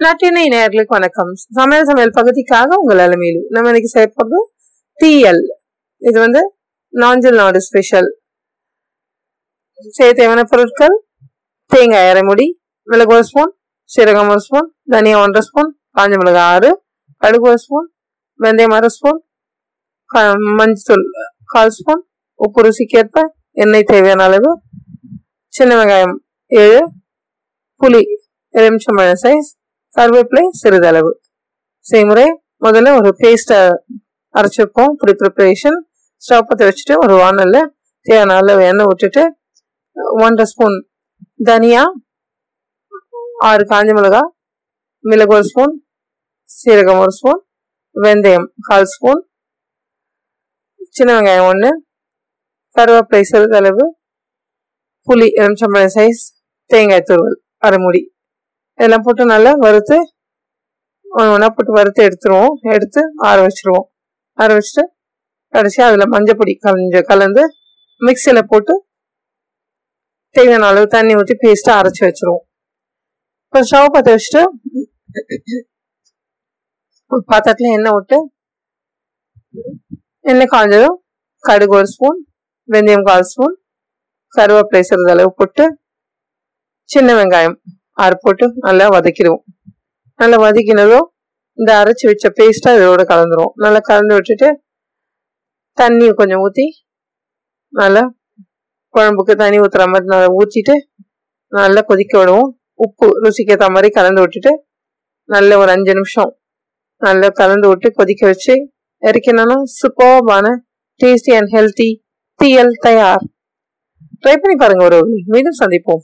நட்டினை நேர்களுக்கு வணக்கம். சமையல் சமையல் பகுதிக்காக உங்கள் அலமையிலும் நம்ம இன்னைக்கு செய்ய போகிறது தீயல். இது வந்து நாஞ்சல் நாடு ஸ்பெஷல் செய்ய தேவையான பொருட்கள் தேங்காய் அரை முடி மிளகு ஒரு ஸ்பூன் சீரகம் ஒரு ஸ்பூன் தனியா ஒன்றரை ஸ்பூன் காஞ்ச மிளகு ஆறு கடுகு ஒரு ஸ்பூன் வெந்தயம் அரை ஸ்பூன் மஞ்சள் கால் ஸ்பூன் உப்பு ருசிக்கேற்ப எண்ணெய் தேவையான அளவு சின்ன வெங்காயம் ஏழு புளி எலுமிச்சம்பழம் சைஸ் கருவேப்பிலை சிறிதளவு. செய்முறை முதல்ல ஒரு பேஸ்ட்டை அரைச்சி வைப்போம். ப்ரீ ப்ரிப்பரேஷன் ஸ்டவ் பற்ற வச்சுட்டு ஒரு வானலில் தேவையான அளவு எண்ணெய் விட்டுட்டு ஒன்றரை ஸ்பூன் தனியா ஆறு காஞ்ச மிளகா மிளகு ஒரு ஸ்பூன் சீரகம் ஒரு ஸ்பூன் வெந்தயம் கால் ஸ்பூன் சின்ன வெங்காயம் ஒன்று கருவேப்பிலை சிறிதளவு புளி எலுமிச்சம்பழம் சைஸ் தேங்காய் துருவல் அரைமுடி இதெல்லாம் போட்டு நல்லா வறுத்து ஒன்றா போட்டு வறுத்து எடுத்துருவோம். எடுத்து ஆற வச்சுருவோம். ஆற வச்சுட்டு கடைசியாக அதில் மஞ்சப்பொடி கலஞ்ச கலந்து மிக்சியில் போட்டு தேவையான அளவு தண்ணி ஊற்றி பேஸ்ட்டாக அரைச்சி வச்சுருவோம். இப்போ ஸ்டவ் பற்ற வச்சுட்டு பாத்திரத்தில் எண்ணெய் விட்டு எண்ணெய் காய்ஞ்சதும் கடுகு ஒரு ஸ்பூன் வெந்தயம் கால் ஸ்பூன் கருவேப்பிலை சிறிதளவு போட்டு சின்ன வெங்காயம் ஆறு போட்டு நல்லா வதக்கிடுவோம். நல்லா வதக்கினதும் இந்த அரைச்சி வச்ச பேஸ்ட்டாக இதோட கலந்துருவோம். நல்லா கலந்து விட்டுட்டு தண்ணி கொஞ்சம் ஊற்றி நல்லா குழம்புக்கு தண்ணி ஊற்றுற மாதிரி நல்லா ஊற்றிட்டு நல்லா கொதிக்க விடுவோம். உப்பு ருசிக்கு ஏற்ற மாதிரி கலந்து விட்டுட்டு நல்ல ஒரு அஞ்சு நிமிஷம் நல்லா கலந்து விட்டு கொதிக்க வச்சு இறக்கணும்னா சூப்பர்பான டேஸ்டி அண்ட் ஹெல்த்தி தீயல் தயார். ட்ரை பண்ணி பாருங்க ஒரு மீண்டும் சந்திப்போம்.